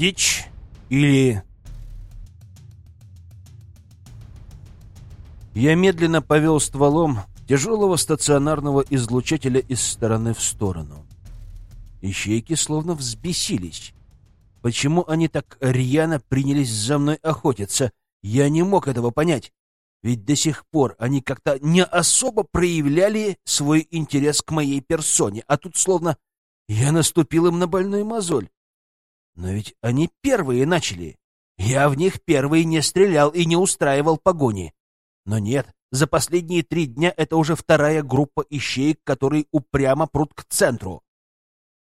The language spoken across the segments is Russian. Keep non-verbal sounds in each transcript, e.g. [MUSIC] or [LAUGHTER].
дичь или... Я медленно повел стволом тяжелого стационарного излучателя из стороны в сторону. Ищейки словно взбесились. Почему они так рьяно принялись за мной охотиться? Я не мог этого понять. Ведь до сих пор они как-то не особо проявляли свой интерес к моей персоне, а тут словно я наступил им на больную мозоль. Но ведь они первые начали. Я в них первый не стрелял и не устраивал погони. Но нет, за последние три дня это уже вторая группа ищеек, которые упрямо прут к центру.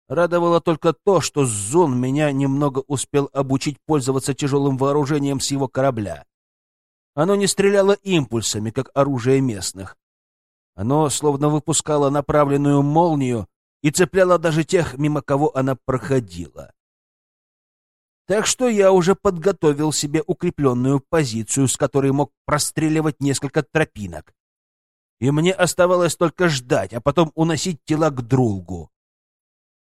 Радовало только то, что Зон меня немного успел обучить пользоваться тяжелым вооружением с его корабля. Оно не стреляло импульсами, как оружие местных. Оно словно выпускало направленную молнию и цепляло даже тех, мимо кого она проходила. Так что я уже подготовил себе укрепленную позицию, с которой мог простреливать несколько тропинок. И мне оставалось только ждать, а потом уносить тела к Друлгу,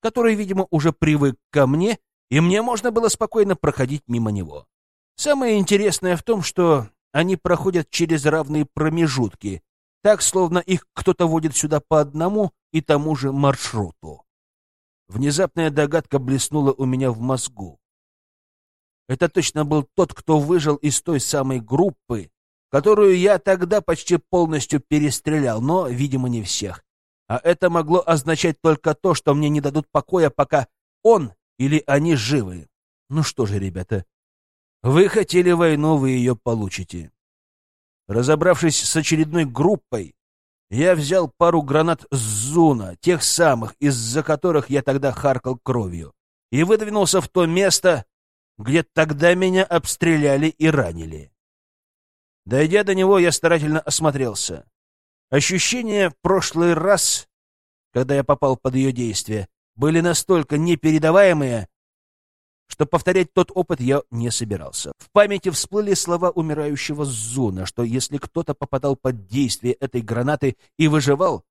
который, видимо, уже привык ко мне, и мне можно было спокойно проходить мимо него. Самое интересное в том, что они проходят через равные промежутки, так, словно их кто-то водит сюда по одному и тому же маршруту. Внезапная догадка блеснула у меня в мозгу. Это точно был тот, кто выжил из той самой группы, которую я тогда почти полностью перестрелял, но, видимо, не всех. А это могло означать только то, что мне не дадут покоя, пока он или они живы. Ну что же, ребята, вы хотели войну, вы ее получите. Разобравшись с очередной группой, я взял пару гранат Зуна, тех самых, из-за которых я тогда харкал кровью, и выдвинулся в то место, где тогда меня обстреляли и ранили. Дойдя до него, я старательно осмотрелся. Ощущения в прошлый раз, когда я попал под ее действие, были настолько непередаваемые, что повторять тот опыт я не собирался. В памяти всплыли слова умирающего Зуна, что если кто-то попадал под действие этой гранаты и выживал,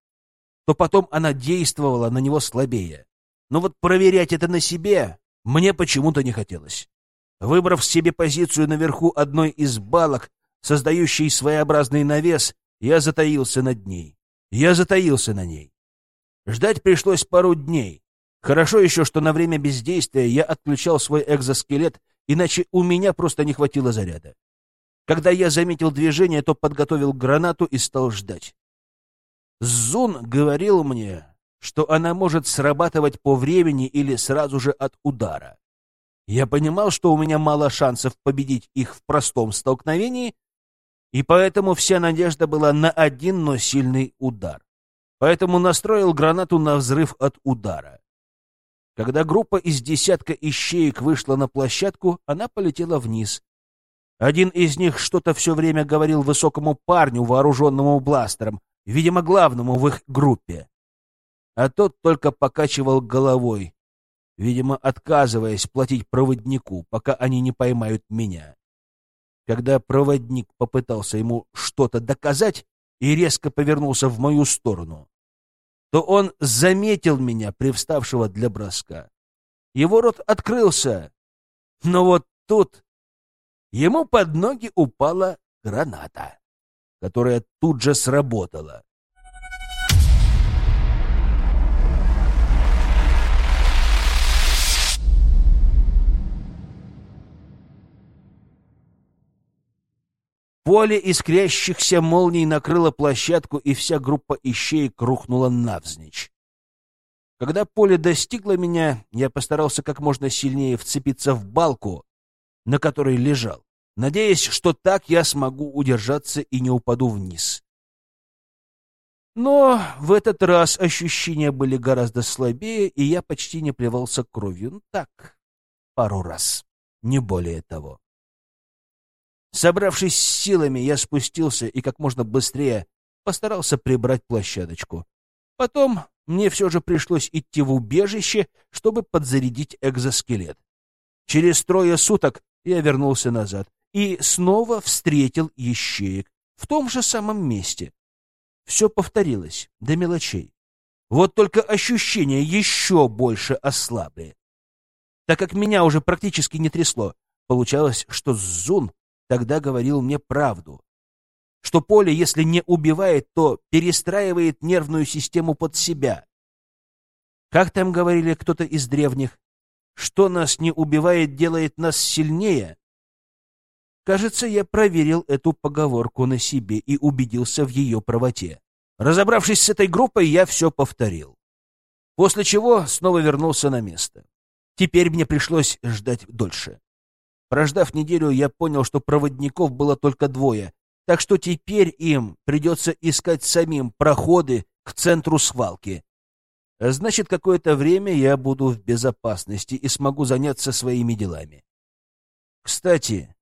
то потом она действовала на него слабее. Но вот проверять это на себе мне почему-то не хотелось. Выбрав себе позицию наверху одной из балок, создающей своеобразный навес, я затаился над ней. Я затаился на ней. Ждать пришлось пару дней. Хорошо еще, что на время бездействия я отключал свой экзоскелет, иначе у меня просто не хватило заряда. Когда я заметил движение, то подготовил гранату и стал ждать. Зун говорил мне, что она может срабатывать по времени или сразу же от удара. Я понимал, что у меня мало шансов победить их в простом столкновении, и поэтому вся надежда была на один, но сильный удар. Поэтому настроил гранату на взрыв от удара. Когда группа из десятка ищеек вышла на площадку, она полетела вниз. Один из них что-то все время говорил высокому парню, вооруженному бластером, видимо, главному в их группе. А тот только покачивал головой, видимо, отказываясь платить проводнику, пока они не поймают меня. Когда проводник попытался ему что-то доказать и резко повернулся в мою сторону, то он заметил меня, привставшего для броска. Его рот открылся, но вот тут ему под ноги упала граната, которая тут же сработала. Поле искрящихся молний накрыло площадку, и вся группа ищеек рухнула навзничь. Когда поле достигло меня, я постарался как можно сильнее вцепиться в балку, на которой лежал, надеясь, что так я смогу удержаться и не упаду вниз. Но в этот раз ощущения были гораздо слабее, и я почти не плевался кровью. Ну так, пару раз, не более того. Собравшись с силами, я спустился и как можно быстрее постарался прибрать площадочку. Потом мне все же пришлось идти в убежище, чтобы подзарядить экзоскелет. Через трое суток я вернулся назад и снова встретил ищеек в том же самом месте. Все повторилось до мелочей. Вот только ощущения еще больше ослабли. так как меня уже практически не трясло. Получалось, что Зун тогда говорил мне правду. Что поле, если не убивает, то перестраивает нервную систему под себя. Как там говорили кто-то из древних? Что нас не убивает, делает нас сильнее? Кажется, я проверил эту поговорку на себе и убедился в ее правоте. Разобравшись с этой группой, я все повторил. После чего снова вернулся на место. Теперь мне пришлось ждать дольше. Прождав неделю, я понял, что проводников было только двое, так что теперь им придется искать самим проходы к центру свалки. Значит, какое-то время я буду в безопасности и смогу заняться своими делами. Кстати,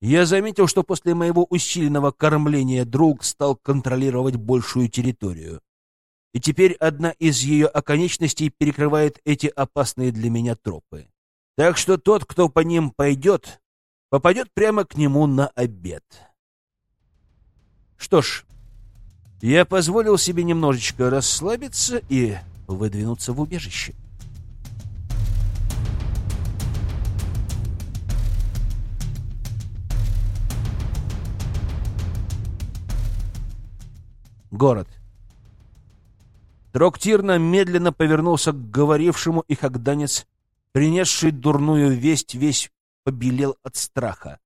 я заметил, что после моего усиленного кормления друг стал контролировать большую территорию. И теперь одна из ее оконечностей перекрывает эти опасные для меня тропы. Так что тот, кто по ним пойдет, попадет прямо к нему на обед. Что ж, я позволил себе немножечко расслабиться и выдвинуться в убежище. Город. Троктирна медленно повернулся к говорившему, и Хагданец, принесший дурную весть, весь побелел от страха.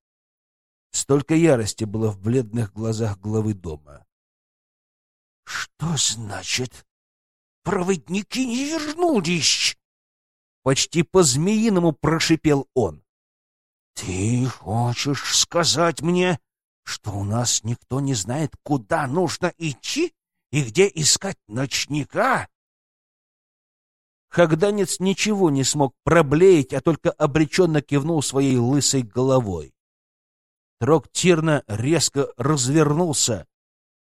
Столько ярости было в бледных глазах главы дома. — Что значит проводники не вернулись? Почти по-змеиному прошипел он. — Ты хочешь сказать мне, что у нас никто не знает, куда нужно идти и где искать ночника? Хагданец ничего не смог проблеять, а только обреченно кивнул своей лысой головой. Троктирно резко развернулся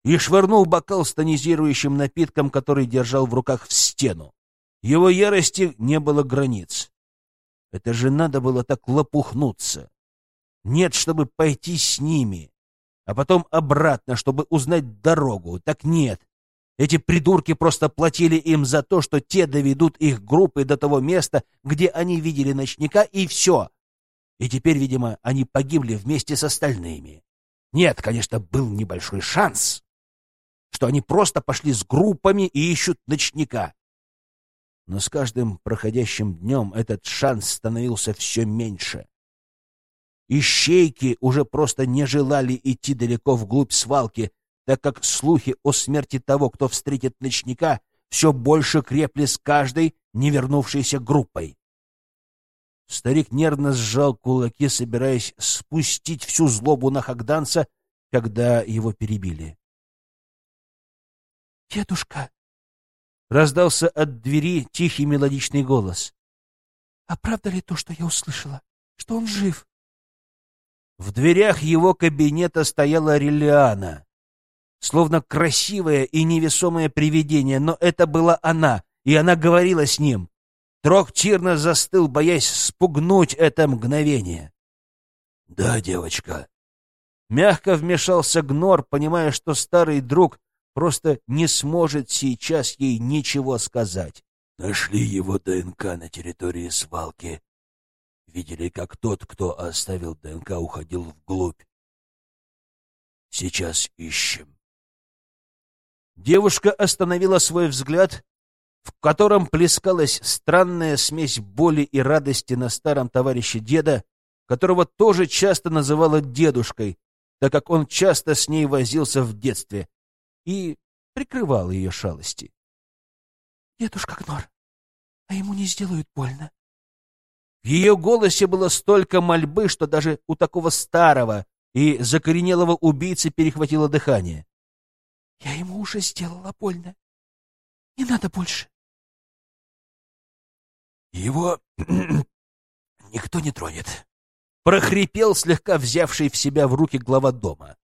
и швырнул бокал с тонизирующим напитком, который держал в руках, в стену. Его ярости не было границ. Это же надо было так лопухнуться. Нет, чтобы пойти с ними, а потом обратно, чтобы узнать дорогу. Так нет. Эти придурки просто платили им за то, что те доведут их группы до того места, где они видели ночника, и все. И теперь, видимо, они погибли вместе с остальными. Нет, конечно, был небольшой шанс что они просто пошли с группами и ищут ночника. Но с каждым проходящим днем этот шанс становился все меньше. Ищейки уже просто не желали идти далеко вглубь свалки, так как слухи о смерти того, кто встретит ночника, все больше крепли с каждой не вернувшейся группой. Старик нервно сжал кулаки, собираясь спустить всю злобу на Хагданца, когда его перебили. «Дедушка!» — раздался от двери тихий мелодичный голос. «А правда ли то, что я услышала? Что он жив?» В дверях его кабинета стояла Релиана, словно красивое и невесомое привидение, но это была она, и она говорила с ним. Троктирно застыл, боясь спугнуть это мгновение. «Да, девочка». Мягко вмешался Гнор, понимая, что старый друг просто не сможет сейчас ей ничего сказать. Нашли его ДНК на территории свалки. Видели, как тот, кто оставил ДНК, уходил вглубь. Сейчас ищем. Девушка остановила свой взгляд, в котором плескалась странная смесь боли и радости на старом товарище деда, которого тоже часто называла дедушкой, так как он часто с ней возился в детстве и прикрывал ее шалости. — Дедушка Гнор, а ему не сделают больно. В ее голосе было столько мольбы, что даже у такого старого и закоренелого убийцы перехватило дыхание. — Я ему уже сделала больно. Не надо больше. — Его [CLEARS THROAT] никто не тронет. Прохрипел слегка взявший в себя в руки глава дома.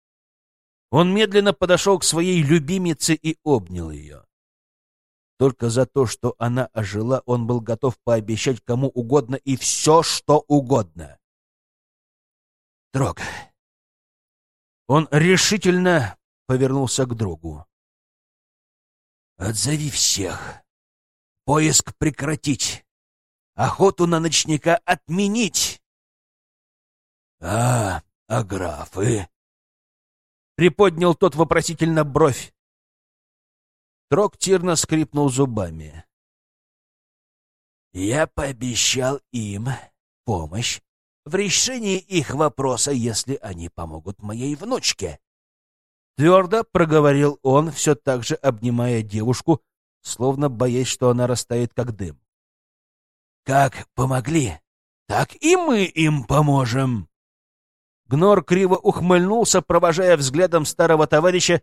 Он медленно подошел к своей любимице и обнял ее. Только за то, что она ожила, он был готов пообещать кому угодно и все, что угодно. Трог. Он решительно повернулся к другу. Отзови всех. Поиск прекратить. охоту на ночника отменить. — А, а графы? — приподнял тот вопросительно бровь. Троктирно скрипнул зубами. — Я пообещал им помощь в решении их вопроса, если они помогут моей внучке. Твердо проговорил он, все так же обнимая девушку, словно боясь, что она растает, как дым. «Как помогли, так и мы им поможем!» Гнор криво ухмыльнулся, провожая взглядом старого товарища,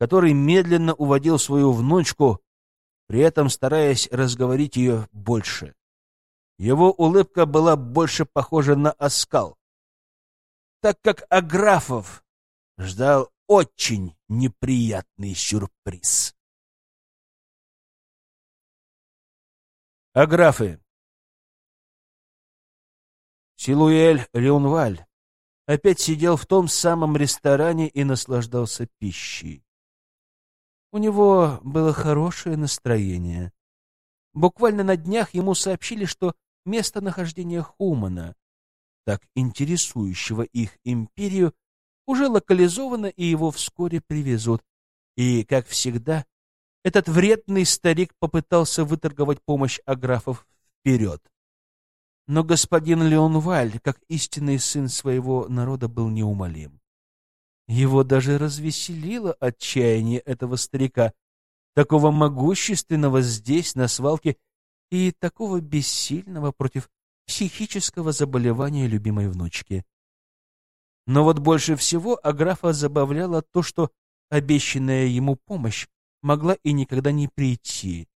который медленно уводил свою внучку, при этом стараясь разговорить ее больше. Его улыбка была больше похожа на оскал, так как Аграфов ждал очень неприятный сюрприз. Аграфы Силуэль Леонваль опять сидел в том самом ресторане и наслаждался пищей. У него было хорошее настроение. Буквально на днях ему сообщили, что местонахождение Хумана, так интересующего их империю, уже локализовано, и его вскоре привезут. И, как всегда, этот вредный старик попытался выторговать помощь Аграфов вперед. Но господин Леонваль, как истинный сын своего народа, был неумолим. Его даже развеселило отчаяние этого старика, такого могущественного здесь, на свалке, и такого бессильного против психического заболевания любимой внучки. Но вот больше всего Аграфа забавляло то, что обещанная ему помощь могла и никогда не прийти.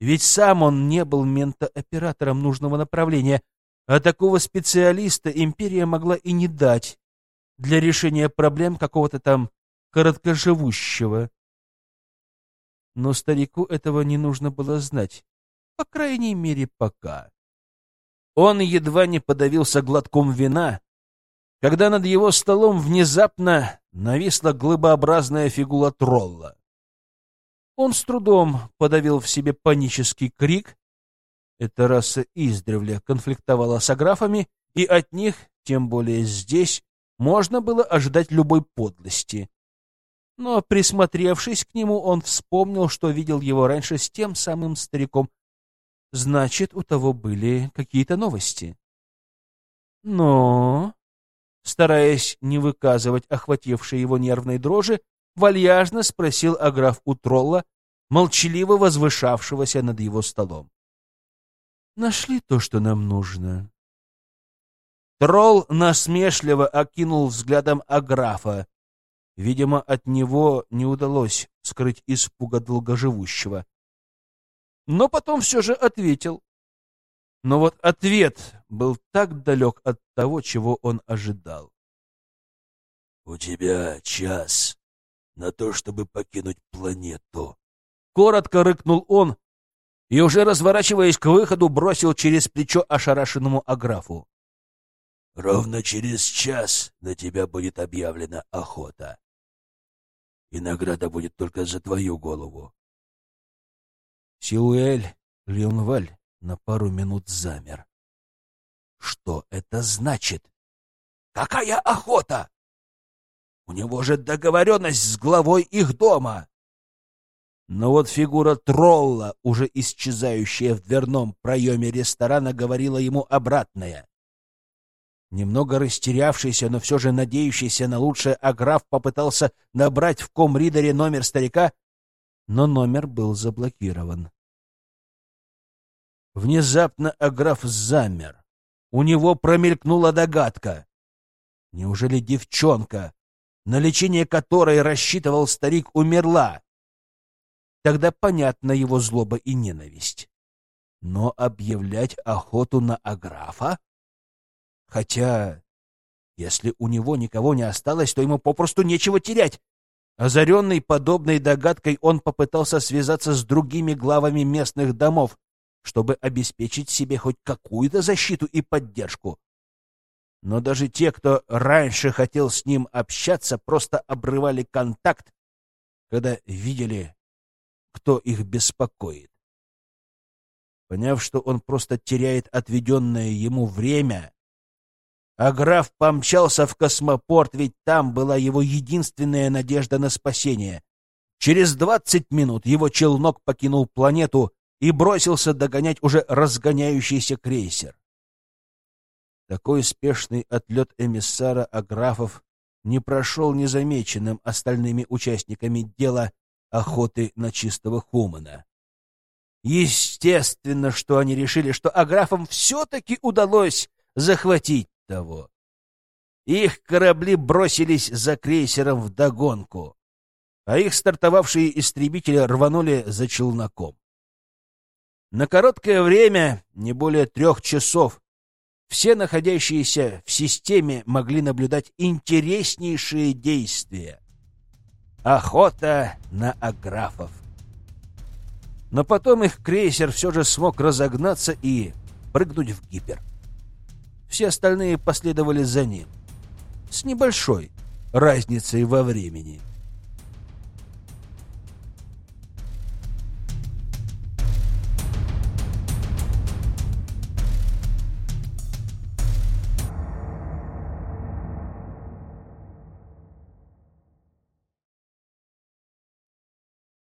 Ведь сам он не был ментооператором нужного направления, а такого специалиста империя могла и не дать для решения проблем какого-то там короткоживущего. Но старику этого не нужно было знать, по крайней мере, пока. Он едва не подавился глотком вина, когда над его столом внезапно нависла глыбообразная фигура тролла. Он с трудом подавил в себе панический крик. Эта раса издревле конфликтовала с аграфами, и от них, тем более здесь, можно было ожидать любой подлости. Но, присмотревшись к нему, он вспомнил, что видел его раньше с тем самым стариком. Значит, у того были какие-то новости. Но стараясь не выказывать охватившей его нервной дрожи, вальяжно спросил Аграф у тролла, молчаливо возвышавшегося над его столом. «Нашли то, что нам нужно?» Тролл насмешливо окинул взглядом Аграфа. Видимо, от него не удалось скрыть испуга долгоживущего. Но потом все же ответил. Но вот ответ был так далек от того, чего он ожидал. «У тебя час на то, чтобы покинуть планету». Коротко рыкнул он и, уже разворачиваясь к выходу, бросил через плечо ошарашенному Аграфу. «Ровно через час на тебя будет объявлена охота. И награда будет только за твою голову». Силуэль Леонваль на пару минут замер. Что это значит? Какая охота? У него же договоренность с главой их дома. Но вот фигура тролла, уже исчезающая в дверном проеме ресторана, говорила ему обратное. Немного растерявшийся, но все же надеющийся на лучшее, Аграф попытался набрать в комридере номер старика, но номер был заблокирован. Внезапно Аграф замер. У него промелькнула догадка. Неужели девчонка, на лечение которой рассчитывал старик, умерла? Тогда понятна его злоба и ненависть. Но объявлять охоту на Аграфа? Хотя, если у него никого не осталось, то ему попросту нечего терять. Озаренный подобной догадкой, он попытался связаться с другими главами местных домов, чтобы обеспечить себе хоть какую-то защиту и поддержку. Но даже те, кто раньше хотел с ним общаться, просто обрывали контакт, когда видели, кто их беспокоит. Поняв, что он просто теряет отведенное ему время, а граф помчался в космопорт, ведь там была его единственная надежда на спасение. Через двадцать минут его челнок покинул планету и бросился догонять уже разгоняющийся крейсер. Такой спешный отлет эмиссара Аграфов не прошел незамеченным остальными участниками дела охоты на чистого Хумана. Естественно, что они решили, что Аграфам все-таки удалось захватить того. Их корабли бросились за крейсером вдогонку, а их стартовавшие истребители рванули за челноком. На короткое время, не более трех часов, все находящиеся в системе могли наблюдать интереснейшие действия. Охота на аграфов. Но потом их крейсер все же смог разогнаться и прыгнуть в гипер. Все остальные последовали за ним. С небольшой разницей во времени.